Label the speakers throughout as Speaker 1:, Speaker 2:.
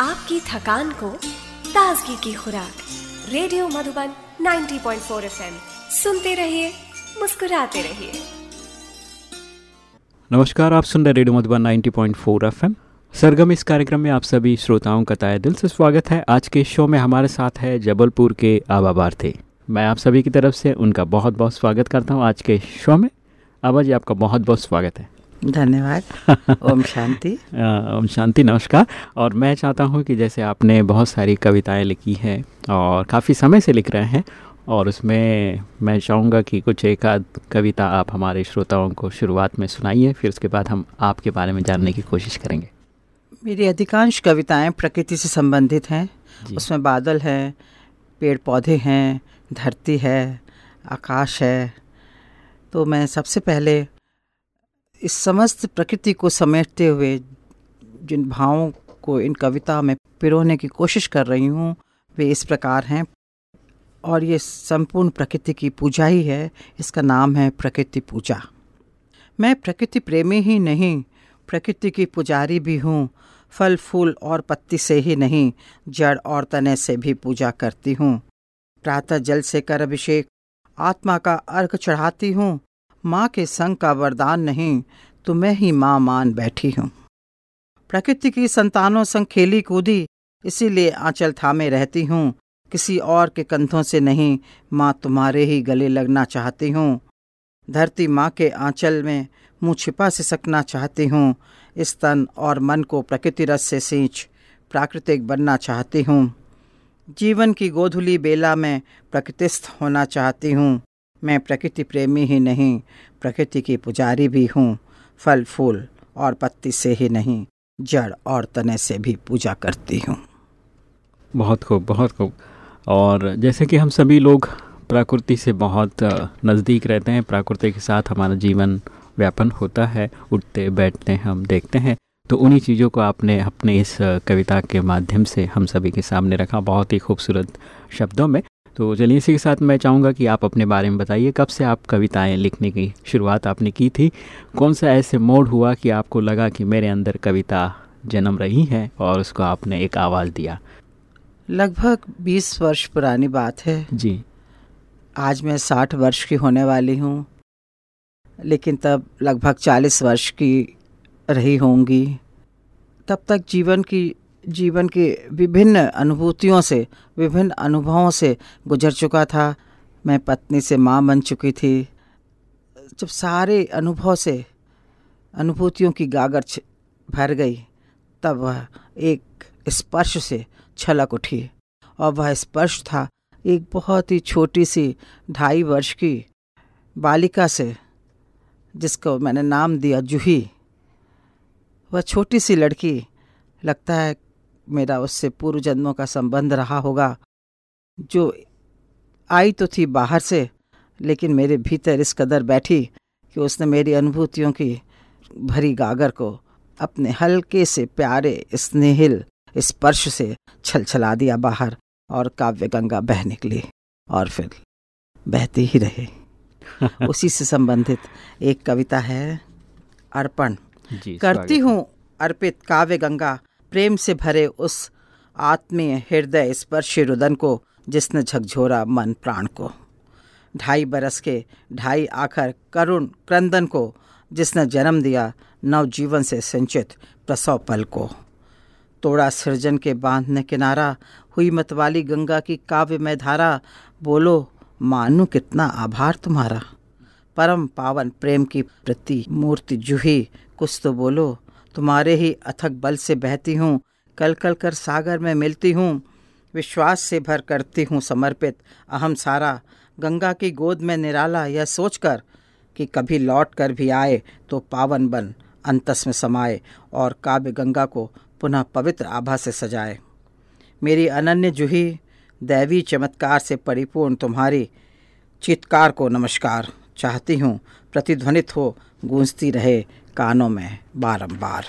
Speaker 1: आपकी थकान को ताजगी की खुराक। Radio Madhuban 90.4 FM. सुनते रहिए, मुस्कुराते रहिए।
Speaker 2: नमस्कार, आप सुन रहे रेडियो मधुबन 90.4 एफएम। सरगम, इस कार्यक्रम में आप सभी श्रोताओं का ताय दिल से स्वागत है। आज के शो में हमारे साथ है जबलपुर के आबा बारथे मैं आप सभी की तरफ़ से उनका बहुत बहुत स्वागत करता हूँ आज के शो में। आबा जी, आपका बहुत बहुत स्वागत है।
Speaker 3: धन्यवाद। ओम शांति।
Speaker 2: ओम शांति नमस्कार। और मैं चाहता हूँ कि जैसे आपने बहुत सारी कविताएँ लिखी हैं और काफ़ी समय से लिख रहे हैं और उसमें मैं चाहूँगा कि कुछ एक आध कविता आप हमारे श्रोताओं को शुरुआत में सुनाइए फिर उसके बाद हम आपके बारे में जानने की कोशिश करेंगे।
Speaker 3: मेरी अधिकांश कविताएँ प्रकृति से संबंधित हैं। उसमें बादल हैं पेड़ पौधे हैं धरती है आकाश है। तो मैं सबसे पहले इस समस्त प्रकृति को समेटते हुए जिन भावों को इन कविता में पिरोने की कोशिश कर रही हूँ, वे इस प्रकार हैं। और ये संपूर्ण प्रकृति की पूजा ही है। इसका नाम है प्रकृति पूजा। मैं प्रकृति प्रेमी ही नहीं, प्रकृति की पुजारी भी हूँ। फल, फूल और पत्ती से ही नहीं, जड़ और तने से भी पूजा करती हूँ। प्रातः जल से कर अभिषेक, आत्मा का अर्घ चढ़ाती हूँ। माँ के संग का वरदान नहीं तो मैं ही माँ मान बैठी हूँ। प्रकृति की संतानों संग खेली कूदी, इसीलिए आंचल थामे रहती हूँ। किसी और के कंधों से नहीं, माँ तुम्हारे ही गले लगना चाहती हूँ। धरती माँ के आंचल में मुँह छिपा से सकना चाहती हूँ। इस तन और मन को प्रकृति रस से सींच, प्राकृतिक बनना चाहती हूँ। जीवन की गोधुली बेला में प्रकृतिस्थ होना चाहती हूँ। मैं प्रकृति प्रेमी ही नहीं, प्रकृति की पुजारी भी हूँ, फल, फूल और पत्ती से ही नहीं, जड़ और तने से भी पूजा करती हूँ।
Speaker 2: बहुत खूब बहुत खूब। और जैसे कि हम सभी लोग प्रकृति से बहुत नज़दीक रहते हैं, प्रकृति के साथ हमारा जीवन व्यापन होता है, उठते, बैठते हम देखते हैं तो उन्हीं चीज़ों को आपने अपने इस कविता के माध्यम से हम सभी के सामने रखा बहुत ही खूबसूरत शब्दों में। तो चलिए इसी के साथ मैं चाहूँगा कि आप अपने बारे में बताइए कब से आप कविताएँ लिखने की शुरुआत आपने की थी? कौन सा ऐसे मोड हुआ कि आपको लगा कि मेरे अंदर कविता जन्म रही है और उसको आपने एक आवाज़ दिया?
Speaker 3: लगभग बीस वर्ष पुरानी बात है।
Speaker 2: जी।
Speaker 3: आज मैं साठ वर्ष की होने वाली हूँ लेकिन तब लगभग चालीस वर्ष की रही होंगी। तब तक जीवन की जीवन की विभिन्न अनुभूतियों से, विभिन्न अनुभवों से गुजर चुका था। मैं पत्नी से माँ बन चुकी थी। जब सारे अनुभव से, अनुभूतियों की गागर भर गई, तब वह एक स्पर्श से छलक उठी और वह स्पर्श था एक बहुत ही छोटी सी ढाई वर्ष की बालिका से, जिसको मैंने नाम दिया जूही। वह छोटी सी लड़की, लगता है मेरा उससे पूर्व जन्मों का संबंध रहा होगा। जो आई तो थी बाहर से लेकिन मेरे भीतर इस कदर बैठी कि उसने मेरी अनुभूतियों की भरी गागर को अपने हल्के से प्यारे स्नेहिल स्पर्श से छलछला दिया बाहर और काव्य गंगा बह निकली और फिर बहती ही रहे। उसी से संबंधित एक कविता है अर्पण। करती हूँ अर्पित काव्य गंगा प्रेम से भरे उस आत्मीय हृदय स्पर्शी रुदन को, जिसने झकझोरा मन प्राण को। ढाई बरस के ढाई आखर करुण क्रंदन को, जिसने जन्म दिया नव जीवन से सिंचित प्रसव पल को। तोड़ा सृजन के बांधने किनारा, हुई मतवाली गंगा की काव्य में धारा, बोलो, मानू कितना आभार तुम्हारा। परम पावन प्रेम की प्रति मूर्ति जूही, कुछ तो बोलो तुम्हारे ही अथक बल से बहती हूँ कल कल कर सागर में मिलती हूँ, विश्वास से भर करती हूँ समर्पित अहम सारा। गंगा की गोद में निराला यह सोचकर कि कभी लौट कर भी आए तो पावन बन अंतस में समाए और काव्य गंगा को पुनः पवित्र आभा से सजाए। मेरी अनन्य जूही, दैवी चमत्कार से परिपूर्ण तुम्हारी चित्कार को नमस्कार। चाहती हूँ प्रतिध्वनित हो, गूंजती रहे कानों में बारंबार।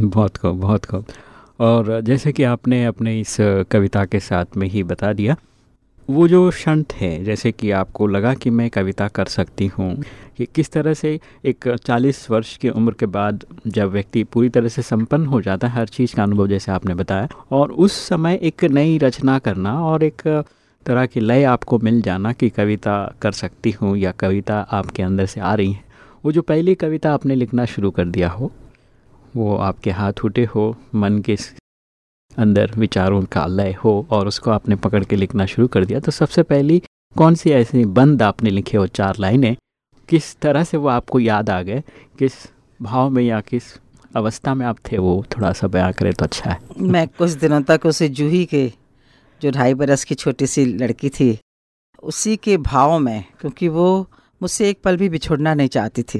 Speaker 2: बहुत खूब बहुत खूब। और जैसे कि आपने अपने इस कविता के साथ में ही बता दिया, वो जो क्षण थे, जैसे कि आपको लगा कि मैं कविता कर सकती हूँ, कि किस तरह से एक 40 वर्ष की उम्र के बाद जब व्यक्ति पूरी तरह से संपन्न हो जाता है, हर चीज़ का अनुभव जैसे आपने बताया, और उस समय एक नई रचना करना और एक तरह की लय आपको मिल जाना कि कविता कर सकती हूँ या कविता आपके अंदर से आ रही है। वो जो पहली कविता आपने लिखना शुरू कर दिया हो, वो आपके हाथ उठे हो, मन के अंदर विचारों का लय हो और उसको आपने पकड़ के लिखना शुरू कर दिया तो सबसे पहली कौन सी ऐसी बंद आपने लिखे हो, चार लाइनें? किस तरह से वो आपको याद आ गए? किस भाव में या किस अवस्था में आप थे? वो थोड़ा सा बयां करें तो अच्छा है।
Speaker 3: मैं कुछ दिनों तक उसे जूही के, जो ढाई बरस की छोटी सी लड़की थी, उसी के भाव में, क्योंकि वो मुझसे एक पल भी बिछोड़ना नहीं चाहती थी।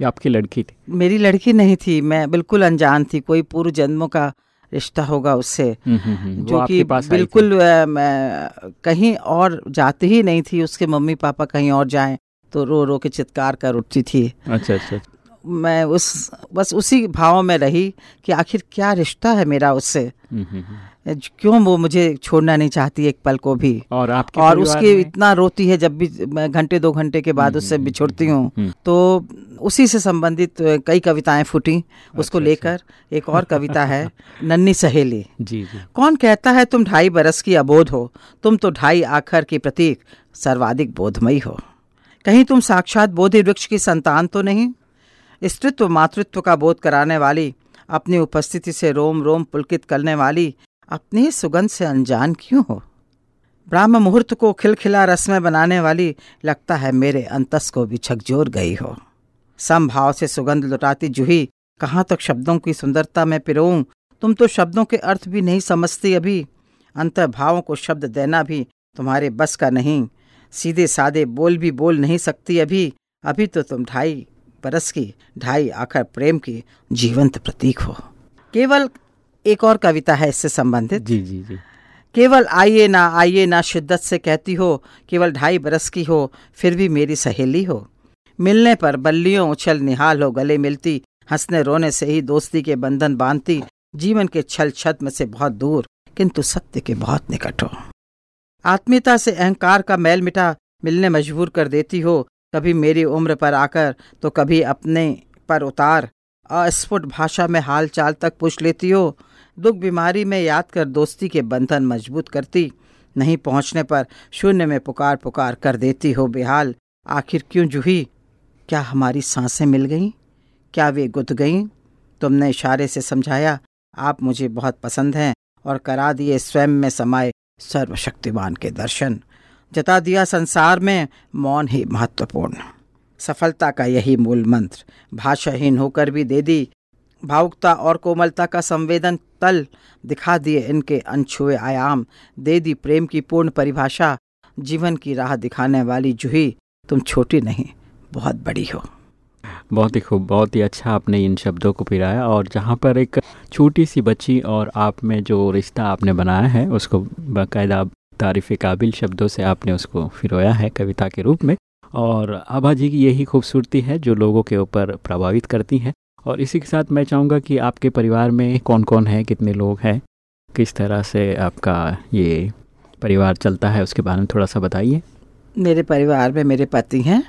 Speaker 2: ये आपकी लड़की थी
Speaker 3: मेरी लड़की नहीं थी मैं बिल्कुल अनजान थी कोई पूर्व जन्मों का रिश्ता होगा उससे जो कि। बिल्कुल मैं कहीं और जाती ही नहीं थी उसके मम्मी पापा कहीं और जाएँ तो रो रो के चित्कार कर उठती थी
Speaker 2: अच्छा अच्छा
Speaker 3: मैं उस बस उसी भाव में रही कि आखिर क्या रिश्ता है मेरा उससे। क्यों वो मुझे छोड़ना नहीं चाहती एक पल को भी?
Speaker 2: और आपके
Speaker 3: और उसके इतना रोती है जब भी मैं घंटे दो घंटे के बाद
Speaker 2: हम्म,
Speaker 3: उससे
Speaker 2: हम्म,
Speaker 3: बिछुड़ती
Speaker 2: हम्म,
Speaker 3: हूँ। तो उसी से संबंधित कई कविताएँ फूटी अच्छा, उसको
Speaker 2: अच्छा,
Speaker 3: लेकर। एक और कविता है नन्नी सहेली।
Speaker 2: जी जी।
Speaker 3: कौन कहता है तुम ढाई बरस की अबोध हो? तुम तो ढाई आखर की प्रतीक सर्वाधिक बोधमयी हो। कहीं तुम साक्षात बोधि वृक्ष की संतान तो नहीं? स्त्रीत्व मातृत्व का बोध कराने वाली अपनी उपस्थिति से रोम रोम पुलकित करने वाली अपनी सुगंध से अनजान क्यों हो? ब्राह्म मुहूर्त को खिलखिला रस्में बनाने वाली लगता है मेरे अंतस को भी झकझोर गई हो। समभाव से सुगंध लुटाती जूही, कहाँ तक शब्दों की सुंदरता में पिरोऊं? तुम तो शब्दों के अर्थ भी नहीं समझती अभी। अंतर्भावों को शब्द देना भी तुम्हारे बस का नहीं। सीधे सादे बोल भी बोल नहीं सकती अभी। अभी तो तुम ढाई बरस की, ढाई आखर प्रेम की जीवंत प्रतीक हो। केवल एक और कविता है इससे संबंधित।
Speaker 2: जी जी जी।
Speaker 3: केवल आइए ना आइए ना शिद्दत से कहती हो केवल ढाई बरस की हो फिर भी मेरी सहेली हो। मिलने पर बल्लियों उछल निहाल हो गले मिलती हंसने रोने से ही दोस्ती के बंधन बांधती जीवन के छल छद्म से बहुत दूर किंतु सत्य के बहुत निकट हो। आत्मीयता से अहंकार का मैल मिटा मिलने मजबूर कर देती हो कभी मेरी उम्र पर आकर तो कभी अपने पर उतार। अस्फुट भाषा में हाल चाल तक पूछ लेती हो दुख बीमारी में याद कर दोस्ती के बंधन मज़बूत करती। नहीं पहुँचने पर शून्य में पुकार पुकार कर देती हो बेहाल। आखिर क्यों जूही? क्या हमारी साँसें मिल गईं? क्या वे गुद गईं? तुमने इशारे से समझाया, आप मुझे बहुत पसंद हैं और करा दिए स्वयं में समाये सर्वशक्तिमान के दर्शन। जता दिया संसार में, मौन ही महत्वपूर्ण। सफलता का यही मूल मंत्र भाषाहीन होकर भी दे दी भावुकता और कोमलता का संवेदन तल दिखा दिए इनके अनछुए आयाम। दे दी प्रेम की पूर्ण परिभाषा, जीवन की राह दिखाने वाली जूही। तुम छोटी नहीं, बहुत बड़ी हो।
Speaker 2: बहुत ही खूब, बहुत ही अच्छा आपने इन शब्दों को पिराया और जहाँ पर एक छोटी सी बच्ची और आप में जो रिश्ता आपने बनाया है, उसको बाकायदा तारीफ़ काबिल शब्दों से आपने उसको फिरोया है कविता के रूप में। और आभा जी की यही खूबसूरती है जो लोगों के ऊपर प्रभावित करती है। और इसी के साथ मैं चाहूँगा कि आपके परिवार में कौन कौन है कितने लोग हैं किस तरह से आपका ये परिवार चलता है उसके बारे में थोड़ा सा बताइए।
Speaker 3: मेरे परिवार में मेरे पति हैं।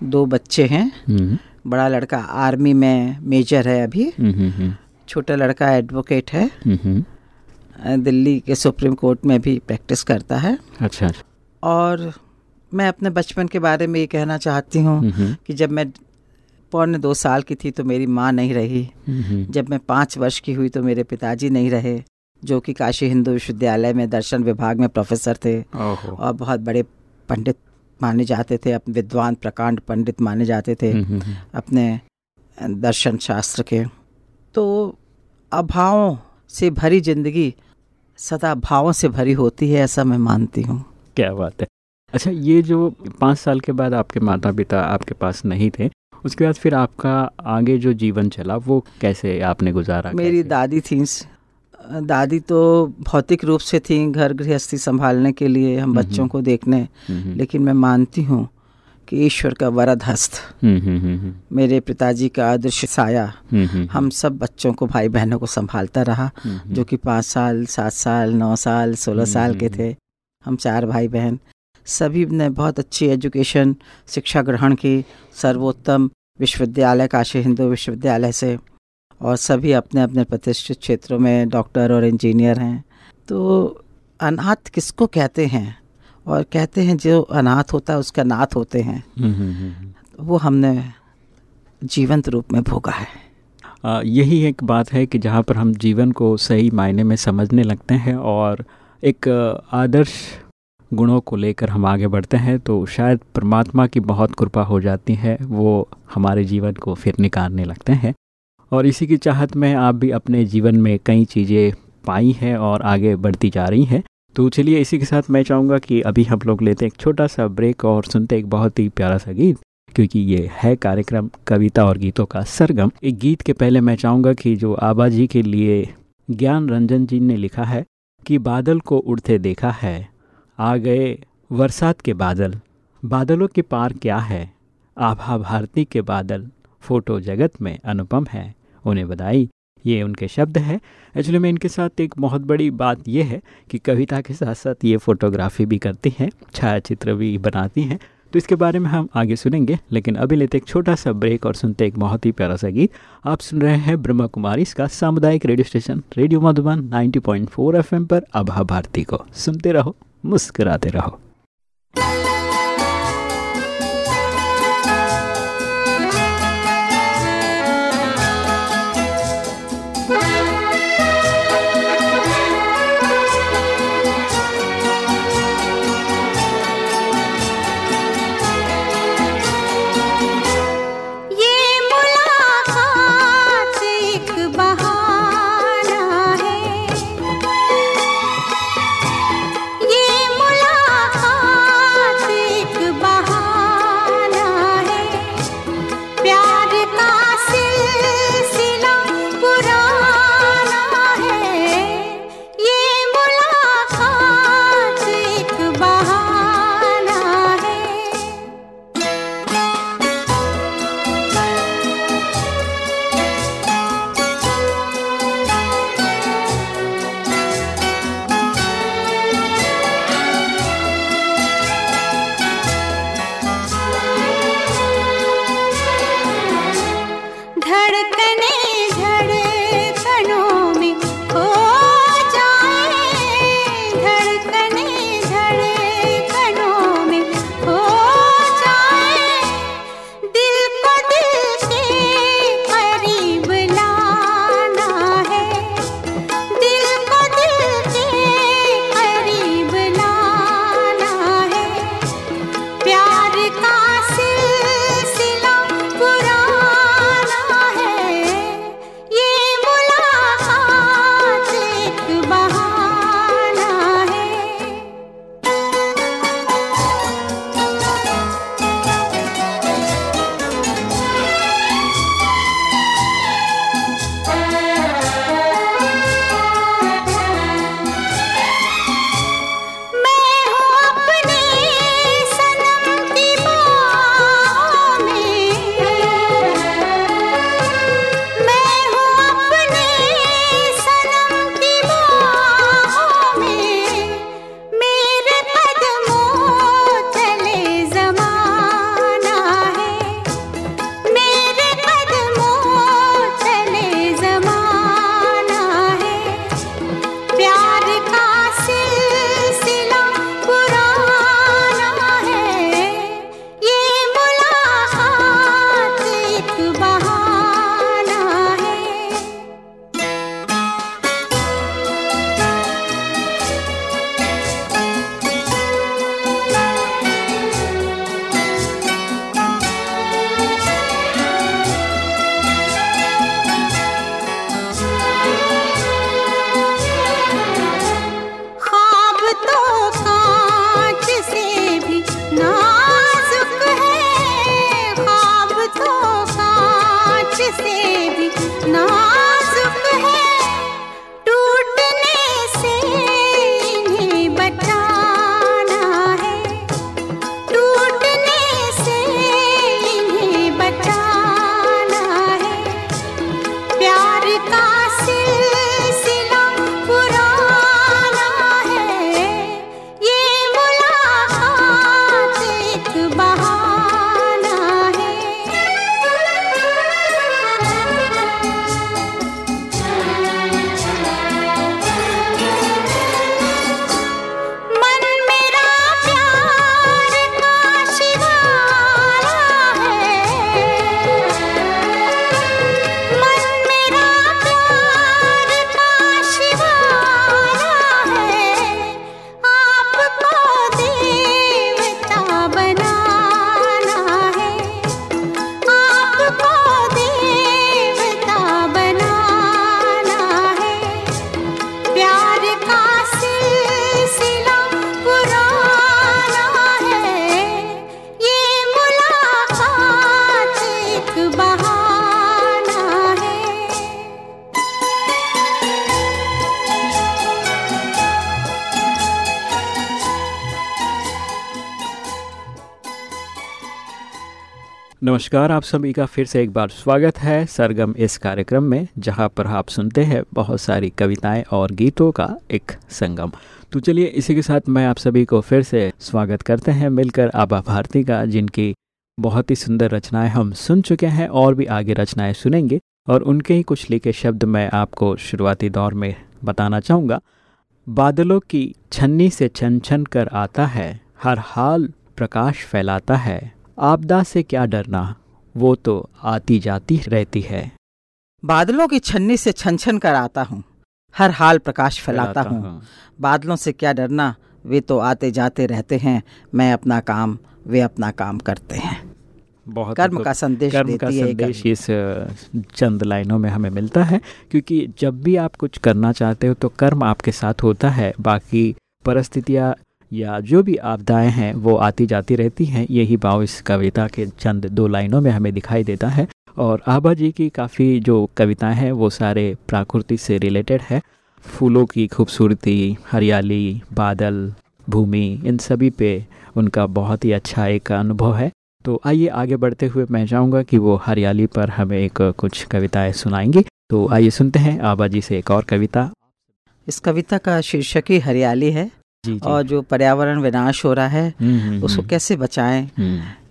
Speaker 3: दो बच्चे हैं। बड़ा लड़का आर्मी में मेजर है अभी। छोटा लड़का एडवोकेट है। दिल्ली के सुप्रीम कोर्ट में भी प्रैक्टिस करता है।
Speaker 2: अच्छा।
Speaker 3: और मैं अपने बचपन के बारे में ये कहना चाहती हूँ कि जब मैं पौने दो साल की थी तो मेरी माँ नहीं रही। जब मैं पाँच वर्ष की हुई तो मेरे पिताजी नहीं रहे जो कि काशी हिंदू विश्वविद्यालय में दर्शन विभाग में प्रोफेसर थे। और बहुत बड़े पंडित माने जाते थे अपने विद्वान प्रकांड पंडित माने जाते थे अपने दर्शन शास्त्र के। तो अभावों से भरी ज़िंदगी सदा भावों से भरी होती है ऐसा मैं मानती हूँ।
Speaker 2: क्या बात है। अच्छा ये जो पाँच साल के बाद आपके माता पिता आपके पास नहीं थे उसके बाद फिर आपका आगे जो जीवन चला वो कैसे आपने गुजारा
Speaker 3: मेरी
Speaker 2: कैसे?
Speaker 3: दादी थी। दादी तो भौतिक रूप से थी घर गृहस्थी संभालने के लिए हम
Speaker 2: हम्म,
Speaker 3: बच्चों
Speaker 2: हम्म।
Speaker 3: को देखने।
Speaker 2: हम्म,
Speaker 3: लेकिन मैं मानती हूँ कि ईश्वर का वरद हस्त मेरे पिताजी का अदृश्य साया हम सब बच्चों को भाई बहनों को संभालता रहा जो कि पाँच साल सात साल नौ साल सोलह साल के थे। हम चार भाई बहन सभी ने बहुत अच्छी एजुकेशन शिक्षा ग्रहण की सर्वोत्तम विश्वविद्यालय काशी हिंदू विश्वविद्यालय से और सभी अपने अपने प्रतिष्ठित क्षेत्रों में डॉक्टर और इंजीनियर हैं। तो अनाथ किसको कहते हैं? और कहते हैं जो अनाथ होता है उसका नाथ होते हैं। हम्म, हम्म, हम्म, वो हमने जीवंत रूप में भोगा है।
Speaker 2: आ, यही एक बात है कि जहाँ पर हम जीवन को सही मायने में समझने लगते हैं और एक आदर्श गुणों को लेकर हम आगे बढ़ते हैं तो शायद परमात्मा की बहुत कृपा हो जाती है, वो हमारे जीवन को फिर निकालने लगते हैं। और इसी की चाहत में आप भी अपने जीवन में कई चीज़ें पाई हैं और आगे बढ़ती जा रही हैं। तो चलिए इसी के साथ मैं चाहूँगा कि अभी हम लोग लेते हैं एक छोटा सा ब्रेक और सुनते एक बहुत ही प्यारा सा गीत, क्योंकि ये है कार्यक्रम कविता और गीतों का सरगम। एक गीत के पहले मैं चाहूँगा कि जो आबा जी के लिए ज्ञान रंजन जी ने लिखा है कि बादल को उड़ते देखा है आ गए बरसात के बादल। बादलों के पार क्या है? आभा भारती के बादल फ़ोटो जगत में अनुपम है। उन्हें बधाई। ये उनके शब्द हैं। एक्चुअली में इनके साथ एक बहुत बड़ी बात ये है कि कविता के साथ साथ ये फोटोग्राफी भी करती हैं, छायाचित्र भी बनाती हैं। तो इसके बारे में हम आगे सुनेंगे, लेकिन अभी लेते एक छोटा सा ब्रेक और सुनते एक बहुत ही प्यारा सा गीत। आप सुन रहे हैं ब्रह्मा कुमारी, इसका सामुदायिक radio station, radio Madhuban 90.4 FM पर अभा भारती को। सुनते रहो। मुस्कुराते रहो। नमस्कार, आप सभी का फिर से एक बार स्वागत है सरगम इस कार्यक्रम में, जहाँ पर आप सुनते हैं बहुत सारी कविताएँ और गीतों का एक संगम। तो चलिए, इसी के साथ मैं आप सभी को फिर से स्वागत करते हैं, मिलकर आबा भारती का, जिनकी बहुत ही सुंदर रचनाएँ हम सुन चुके हैं और भी आगे रचनाएँ सुनेंगे, और उनके ही कुछ लिखे शब्द मैं आपको शुरुआती दौर में बताना चाहूँगा। बादलों की छन्नी से छन छन कर आता है, हर हाल प्रकाश फैलाता है। आपदा से क्या डरना वो तो आती जाती रहती है।
Speaker 3: बादलों की छन्नी से छन छन कर आता हूँ हर हाल प्रकाश फैलाता हूँ। बादलों से क्या डरना वे तो आते जाते रहते हैं मैं अपना काम वे अपना काम करते हैं।
Speaker 2: बहुत
Speaker 3: कर्म का संदेश
Speaker 2: कर्म
Speaker 3: देती
Speaker 2: का
Speaker 3: है ये
Speaker 2: संदेश
Speaker 3: कवि।
Speaker 2: इस चंद लाइनों में हमें मिलता है क्योंकि जब भी आप कुछ करना चाहते हो तो कर्म आपके साथ होता है बाकी परिस्थितियाँ या जो भी आपदाएँ हैं, वो आती जाती रहती हैं। यही भाव इस कविता के चंद दो लाइनों में हमें दिखाई देता है। और आभा जी की काफ़ी जो कविताएँ हैं, वो सारे प्रकृति से रिलेटेड है। फूलों की खूबसूरती, हरियाली, बादल, भूमि, इन सभी पे उनका बहुत ही अच्छा एक अनुभव है। तो आइए आगे बढ़ते हुए मैं चाहूँगा कि वो हरियाली पर हमें एक कुछ कविताएँ सुनाएँगी। तो आइए सुनते हैं आबा जी से एक और कविता।
Speaker 3: इस कविता का शीर्षक ही हरियाली है।
Speaker 2: जी जी।
Speaker 3: और जो पर्यावरण विनाश हो रहा है
Speaker 2: हम्म, हम्म,
Speaker 3: उसको
Speaker 2: हम्म,
Speaker 3: कैसे बचाएँ?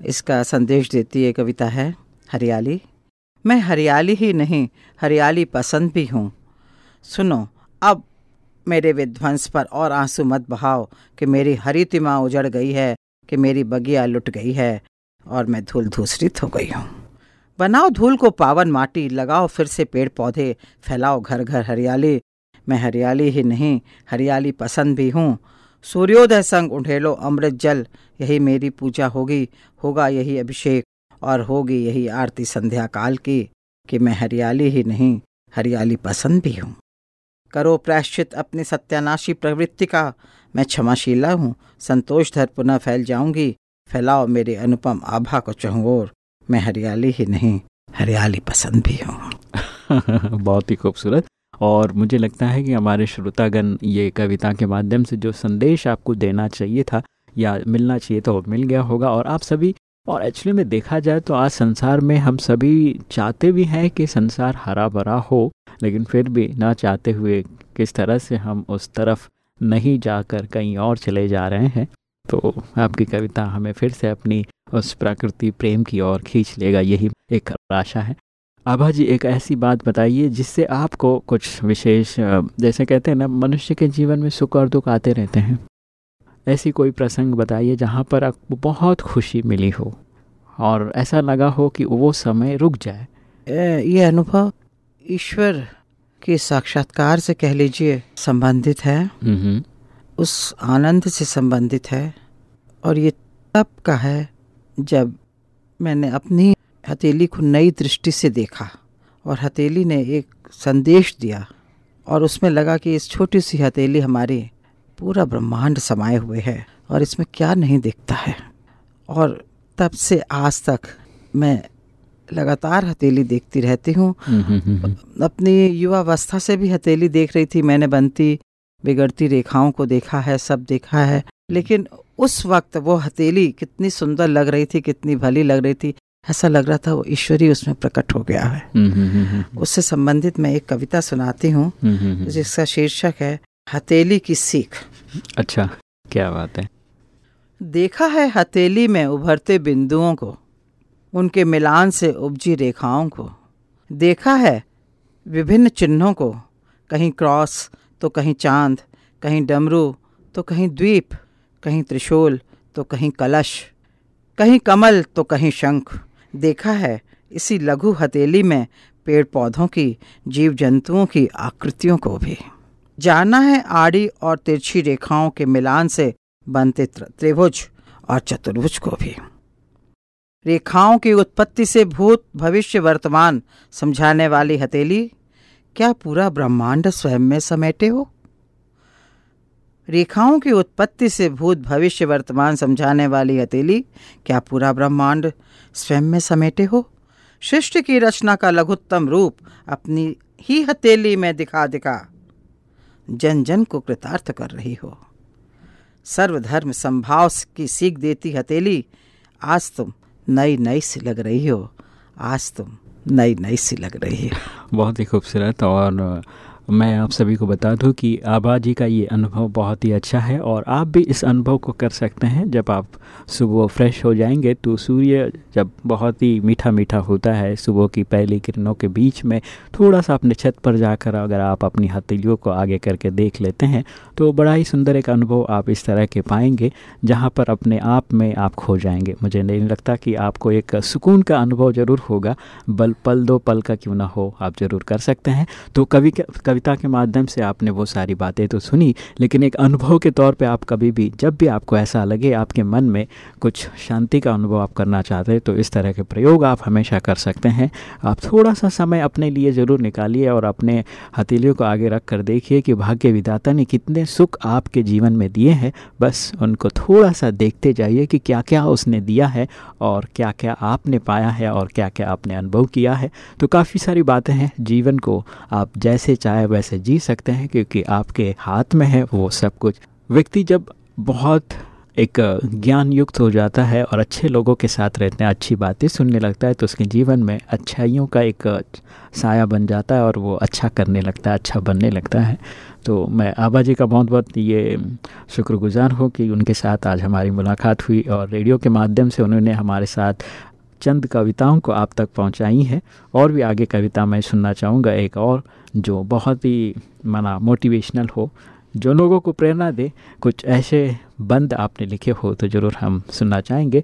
Speaker 3: इसका संदेश देती है कविता है हरियाली। मैं हरियाली ही नहीं हरियाली पसंद भी हूँ। सुनो अब मेरे विध्वंस पर और आँसू मत बहाओ कि मेरी हरी तिमा उजड़ गई है कि मेरी बगिया लुट गई है और मैं धूल धूसरित हो गई हूँ। बनाओ धूल को पावन माटी लगाओ फिर से पेड़ पौधे फैलाओ घर घर हरियाली। मैं हरियाली ही नहीं हरियाली पसंद भी हूँ सूर्योदय संग उंडेलो अमृत जल, यही मेरी पूजा होगी, होगा यही अभिषेक, और होगी यही आरती संध्या काल की, कि मैं हरियाली ही नहीं, हरियाली पसंद भी हूँ। करो प्रायश्चित अपनी सत्यानाशी प्रवृत्ति का, मैं क्षमाशीला हूँ, संतोष धर पुनः फैल जाऊँगी, फैलाओ मेरे अनुपम आभा को चहुओर मैं हरियाली ही नहीं, हरियाली पसंद भी हूँ।
Speaker 2: बहुत ही खूबसूरत। और मुझे लगता है कि हमारे श्रोतागण ये कविता के माध्यम से जो संदेश आपको देना चाहिए था या मिलना चाहिए तो मिल गया होगा। और आप सभी, और एक्चुअली में देखा जाए तो आज संसार में हम सभी चाहते भी हैं कि संसार हरा भरा हो, लेकिन फिर भी ना चाहते हुए किस तरह से हम उस तरफ़ नहीं जाकर कहीं और चले जा रहे हैं। तो आपकी कविता हमें फिर से अपनी उस प्रकृति प्रेम की ओर खींच लेगा, यही एक आशा है। आभा जी एक ऐसी बात बताइए जिससे आपको कुछ विशेष जैसे कहते हैं ना मनुष्य के जीवन में सुख और दुख आते रहते हैं। ऐसी कोई प्रसंग बताइए जहाँ पर आपको बहुत खुशी मिली हो और ऐसा लगा हो कि वो समय रुक जाए।
Speaker 3: ये अनुभव ईश्वर के साक्षात्कार से कह लीजिए संबंधित है। उस आनंद से संबंधित है और ये तब का है जब मैंने अपनी हथेली को नई दृष्टि से देखा और हथेली ने एक संदेश दिया और उसमें लगा कि इस छोटी सी हथेली हमारी पूरा ब्रह्मांड समाये हुए है और इसमें क्या नहीं दिखता है। और तब से आज तक मैं लगातार हथेली देखती रहती हूँ। अपनी युवावस्था से भी हथेली देख रही थी। मैंने बनती बिगड़ती रेखाओं को देखा है सब देखा है। लेकिन उस वक्त वो हथेली कितनी सुंदर लग रही थी कितनी भली लग रही थी। ऐसा लग रहा था वो ईश्वरी उसमें प्रकट हो गया है। उससे संबंधित मैं एक कविता सुनाती हूँ जिसका शीर्षक है हथेली की सीख।
Speaker 2: अच्छा क्या बात है।
Speaker 3: देखा है हथेली में उभरते बिंदुओं को उनके मिलान से उपजी रेखाओं को। देखा है विभिन्न चिन्हों को कहीं क्रॉस तो कहीं चाँद कहीं डमरू तो कहीं द्वीप कहीं त्रिशूल तो कहीं कलश कहीं कमल तो कहीं शंख। देखा है इसी लघु हथेली में पेड़ पौधों की जीव जंतुओं की आकृतियों को भी। जाना है आड़ी और तिरछी रेखाओं के मिलान से बनते त्रिभुज और चतुर्भुज को भी। रेखाओं की उत्पत्ति से भूत भविष्य वर्तमान समझाने वाली हथेली, क्या पूरा ब्रह्मांड स्वयं में समेटे हो? रेखाओं की उत्पत्ति से भूत भविष्य वर्तमान समझाने वाली हथेली, क्या पूरा ब्रह्मांड स्वयं में समेटे हो। सृष्टि की रचना का लघुत्तम रूप अपनी ही हथेली में दिखा दिखा। जन जन को कृतार्थ कर रही हो। सर्वधर्म संभाव की सीख देती हथेली, आज तुम नई नई सी लग रही हो। आज तुम नई नई सी लग रही हो।
Speaker 2: बहुत ही खूबसूरत और मैं आप सभी को बता दूँ कि आबा जी का ये अनुभव बहुत ही अच्छा है और आप भी इस अनुभव को कर सकते हैं। जब आप सुबह फ्रेश हो जाएँगे तो सूर्य जब बहुत ही मीठा मीठा होता है, सुबह की पहली किरणों के बीच में थोड़ा सा अपने छत पर जाकर अगर आप अपनी हथेलियों को आगे करके देख लेते हैं तो बड़ा ही सुंदर एक अनुभव आप इस तरह के पाएँगे, जहाँ पर अपने आप में आप खो जाएँगे। मुझे नहीं लगता कि आपको एक सुकून का अनुभव ज़रूर होगा, बल पल दो पल का क्यों ना हो, आप ज़रूर कर सकते हैं। तो कभी कविता के माध्यम से आपने वो सारी बातें तो सुनी, लेकिन एक अनुभव के तौर पे आप कभी भी, जब भी आपको ऐसा लगे, आपके मन में कुछ शांति का अनुभव आप करना चाहते हैं तो इस तरह के प्रयोग आप हमेशा कर सकते हैं। आप थोड़ा सा समय अपने लिए ज़रूर निकालिए और अपने हथेलियों को आगे रख कर देखिए कि भाग्य विदाता ने कितने सुख आपके जीवन में दिए हैं। बस उनको थोड़ा सा देखते जाइए कि क्या क्या उसने दिया है और क्या क्या आपने पाया है और क्या क्या आपने अनुभव किया है। तो काफ़ी सारी बातें हैं, जीवन को आप जैसे चाहे चाहे वैसे जी सकते हैं, क्योंकि आपके हाथ में है वो सब कुछ। व्यक्ति जब बहुत एक ज्ञान युक्त हो जाता है और अच्छे लोगों के साथ रहते हैं, अच्छी बातें सुनने लगता है तो उसके जीवन में अच्छाइयों का एक साया बन जाता है और वो अच्छा करने लगता है अच्छा बनने लगता है। तो मैं आबा जी का बहुत बहुत ये शुक्रगुजार हूँ कि उनके साथ आज हमारी मुलाकात हुई और रेडियो के माध्यम से उन्होंने हमारे साथ चंद कविताओं को आप तक पहुँचाई हैं। और भी आगे कविता मैं सुनना चाहूँगा, एक और जो बहुत ही माना मोटिवेशनल हो जो लोगों को प्रेरणा दे कुछ ऐसे बंद आपने लिखे हो तो ज़रूर हम सुनना चाहेंगे।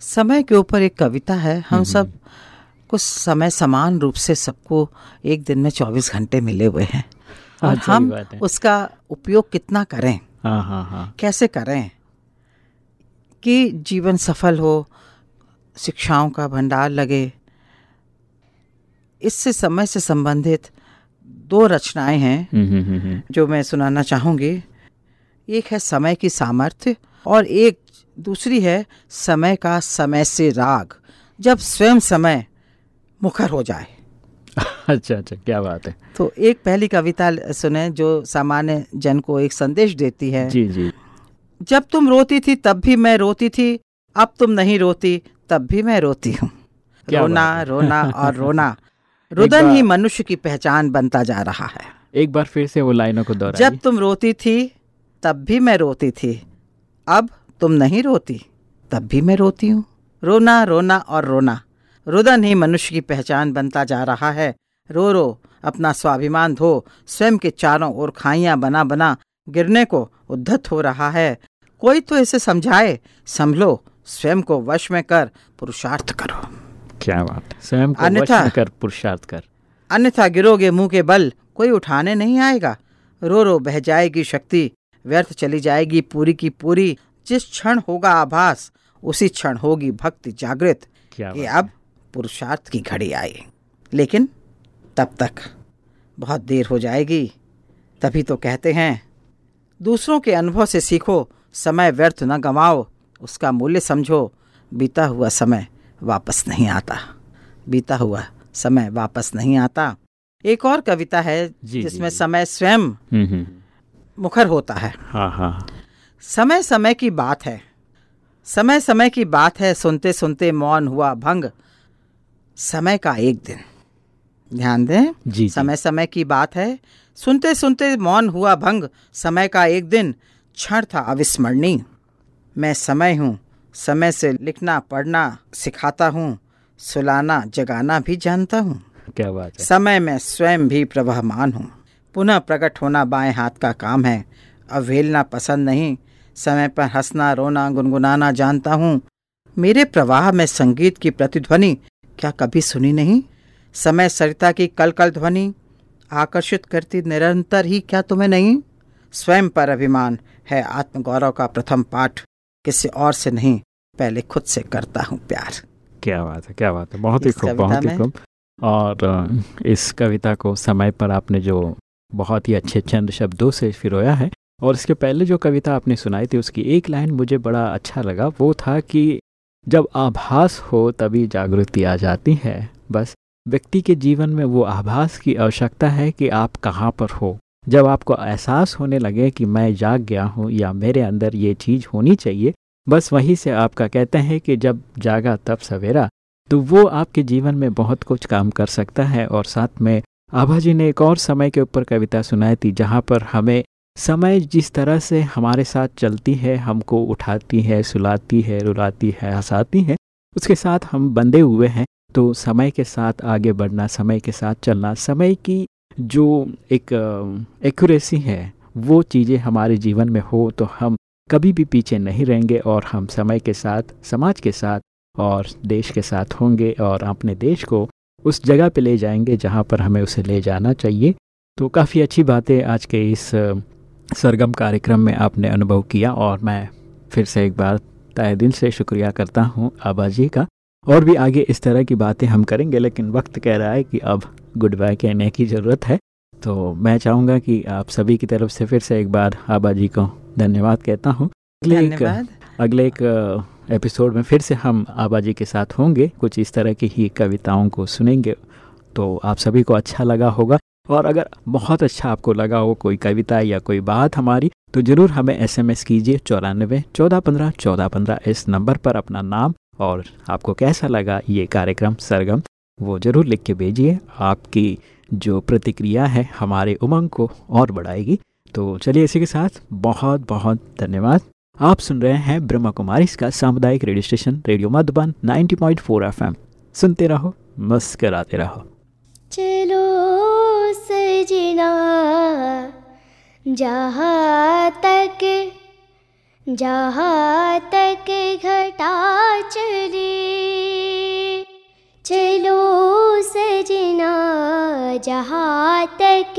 Speaker 3: समय के ऊपर एक कविता है हम हम्म, सब हम्म। कुछ समय समान रूप से सबको एक दिन में चौबीस घंटे मिले हुए हैं। और हम उसका उपयोग कितना करें?
Speaker 2: हाँ हाँ हाँ।
Speaker 3: कैसे करें? कि जीवन सफल हो शिक्षाओं का भंडार लगे इससे समय से संबंधित दो रचनाएँ हैं हम्म, हम्म, हम्म, जो मैं सुनाना चाहूँगी। एक है समय की सामर्थ्य और एक दूसरी है समय का समय से राग जब स्वयं समय मुखर हो जाए।
Speaker 2: अच्छा अच्छा क्या बात है।
Speaker 3: तो एक पहली कविता सुने जो सामान्य जन को एक संदेश देती है।
Speaker 2: जी जी।
Speaker 3: जब तुम रोती थी तब भी मैं रोती थी अब तुम नहीं रोती तब भी मैं रोती हूँ। रोना रोना और रोना। रुदन ही मनुष्य की पहचान बनता जा रहा है।
Speaker 2: एक बार फिर से वो लाइनों को दोहराइए।
Speaker 3: जब तुम रोती थी तब भी मैं रोती थी। अब तुम नहीं रोती तब भी मैं रोती हूँ। रोना रोना और रोना। रुदन ही मनुष्य की पहचान बनता जा रहा है। रो रो अपना स्वाभिमान धो। स्वयं के चारों ओर खाइयाँ बना बना गिरने को उद्धत हो रहा है। कोई तो इसे समझाए संभलो स्वयं को वश में कर पुरुषार्थ करो।
Speaker 2: क्या बात? स्वयं को वश कर पुरुषार्थ कर।
Speaker 3: अन्यथा गिरोगे मुँह के बल कोई उठाने नहीं आएगा। रो रो बह जाएगी शक्ति व्यर्थ चली जाएगी पूरी की पूरी। जिस क्षण होगा आभास उसी क्षण होगी भक्ति जागृत। कि अब पुरुषार्थ की घड़ी आई। लेकिन तब तक बहुत देर हो जाएगी। तभी तो कहते हैं दूसरों के अनुभव से सीखो समय व्यर्थ न गंवाओ उसका मूल्य समझो बीता हुआ समय वापस नहीं आता। बीता हुआ समय वापस नहीं आता। एक और कविता है जिसमें समय स्वयं हम्म, हम्म। मुखर होता है।
Speaker 2: हाँ हाँ
Speaker 3: समय समय की बात है। समय समय की बात है सुनते सुनते मौन हुआ भंग। समय का एक दिन। ध्यान दें
Speaker 2: जी,
Speaker 3: समय समय की बात है सुनते सुनते मौन हुआ भंग। समय का एक दिन क्षण था अविस्मरणीय। मैं समय हूँ समय से लिखना पढ़ना सिखाता हूँ सुलाना जगाना भी जानता हूँ।
Speaker 2: क्या बात है?
Speaker 3: समय में स्वयं भी प्रवाहमान हूँ। पुनः प्रकट होना बाएँ हाथ का काम है। अवहेलना पसंद नहीं। समय पर हंसना रोना गुनगुनाना जानता हूँ। मेरे प्रवाह में संगीत की प्रतिध्वनि क्या कभी सुनी नहीं? समय सरिता की कल कल ध्वनि आकर्षित करती निरंतर ही क्या तुम्हें नहीं? स्वयं पर अभिमान है आत्मगौरव का प्रथम पाठ। किसी और से नहीं पहले खुद से करता हूँ प्यार।
Speaker 2: क्या बात है क्या बात है। बहुत ही खूब बहुत ही खूब। और इस कविता को समय पर आपने जो बहुत ही अच्छे चंद शब्दों से फिरोया है और इसके पहले जो कविता आपने सुनाई थी उसकी एक लाइन मुझे बड़ा अच्छा लगा वो था कि जब आभास हो तभी जागृति आ जाती है। बस व्यक्ति के जीवन में वो आभास की आवश्यकता है कि आप कहाँ पर हो। जब आपको एहसास होने लगे कि मैं जाग गया हूँ या मेरे अंदर ये चीज़ होनी चाहिए, बस वहीं से आपका कहते हैं कि जब जागा तब सवेरा तो वो आपके जीवन में बहुत कुछ काम कर सकता है और साथ में आभा जी ने एक और समय के ऊपर कविता सुनाई थी, जहाँ पर हमें समय जिस तरह से हमारे साथ चलती है, हमको उठाती है, सुलाती है, रुलाती है, हंसाती है, उसके साथ हम बंधे हुए हैं तो समय के साथ आगे बढ़ना, समय के साथ चलना, समय की जो एक एक्यूरेसी है, वो चीज़ें हमारे जीवन में हो तो हम कभी भी पीछे नहीं रहेंगे और हम समय के साथ, समाज के साथ और देश के साथ होंगे और अपने देश को उस जगह पे ले जाएँगे जहाँ पर हमें उसे ले जाना चाहिए। तो काफ़ी अच्छी बातें आज के इस सरगम कार्यक्रम में आपने अनुभव किया और मैं फिर से एक बार तय दिल से शुक्रिया करता हूँ आबा जी का। और भी आगे इस तरह की बातें हम करेंगे लेकिन वक्त कह रहा है कि अब गुड बाय कहने की ज़रूरत है। तो मैं चाहूँगा कि आप सभी की तरफ़ से फिर से एक बार आबा जी को धन्यवाद कहता हूँ। अगले एक अगले एक एपिसोड में फिर से हम आबा जी के साथ होंगे। कुछ इस तरह की ही कविताओं को सुनेंगे तो आप सभी को अच्छा लगा होगा। और अगर बहुत अच्छा आपको लगा हो कोई कविता या कोई बात हमारी तो ज़रूर हमें एसएमएस कीजिए चौरानबे चौदह पंद्रह चौदह पंद्रह इस नंबर पर अपना नाम और आपको कैसा लगा ये कार्यक्रम, सरगम? वो ज़रूर लिख के भेजिए। आपकी जो प्रतिक्रिया है हमारे उमंग को और बढ़ाएगी। तो चलिए इसी के साथ बहुत बहुत धन्यवाद। आप सुन रहे हैं ब्रह्मा कुमारी इसका सामुदायिक radio station, radio Madhuban 90.4 FM. सुनते रहो, मुस्कराते रहो।
Speaker 4: चलो सजना, जहाँ तक जहाँ तक घटा चले। चलो सजना, जहाँ तक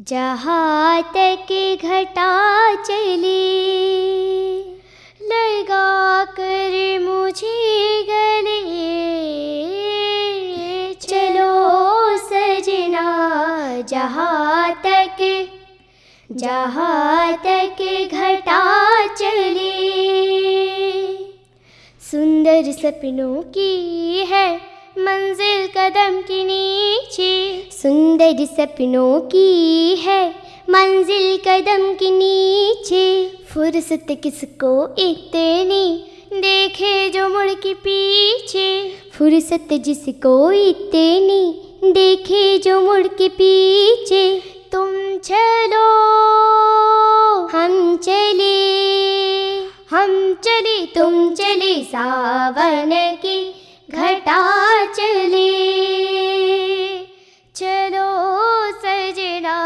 Speaker 4: जहाँ तक घटा चली। लगा कर मुझे गले। चलो सजना, जहाँ तक जहाँ तक घटा चली। सुंदर सपनों की है मंजिल कदम के नीचे। सुंदर सपनों की है मंजिल कदम के नीचे। फुर्सत किसको इतनी देखे जो मुड़ के पीछे। फुर्सत जिसको इतनी देखे जो मुड़ के पीछे। तुम चलो। हम चले। हम चले, तुम चले सावन की घटा चले। चलो सजना,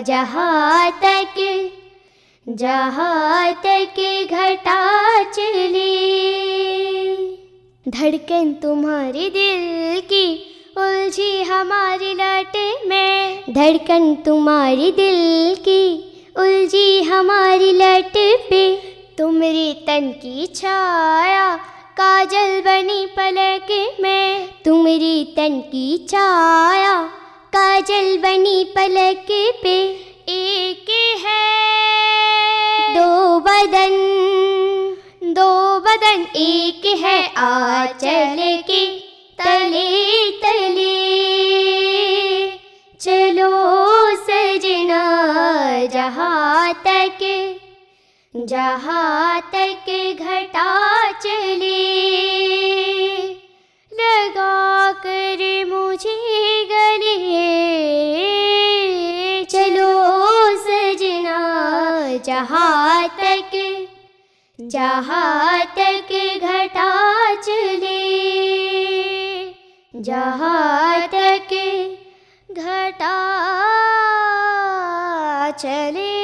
Speaker 4: जहाँ तक जहाँ तक घटा चले। धड़कन तुम्हारे दिल की उलझी हमारी लट में। धड़कन तुम्हारी दिल की, उलझी हमारी लट पे। तुम्हारी तन की छाया, काजल बनी पलक में। तुम्हारी तन की छाया, काजल बनी पलक पे। एक है। दो बदन दो बदन एक है आचल के। तले तले। चलो सजना जहाँ तक जहाँ तक घटा चले। लगा कर मुझे गले। चलो सजना जहाँ तक जहाँ तक घटा चले। चले